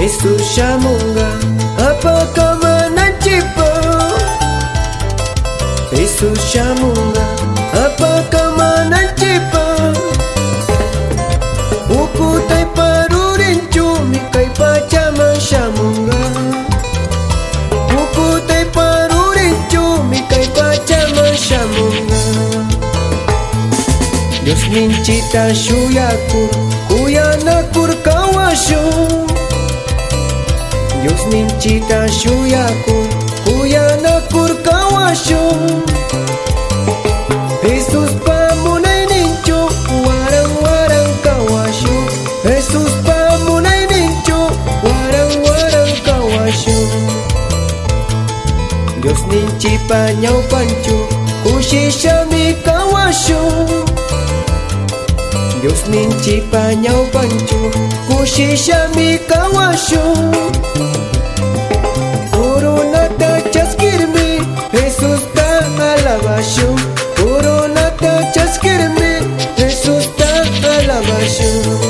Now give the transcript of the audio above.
Jesus shamunga apaka manachipa Jesus shamunga apaka manachipa Ukutai parurin cumi kai pachama shamunga. Ukutai parurin cumi kai pachama shamunga. Dios minchita shuyakur kuyanakur kawashu Dios minchita shuyakur kuyanakur kawashu Jesus pamunay nincho warang warang kawashu Jesus pamunay nincho warang warang kawashu Dios ninchi pañau pancho kushishami kawashu Dios ninchi pañau pancho kushishami kawashu corona ta chaskirme, Jesus ta alabashu.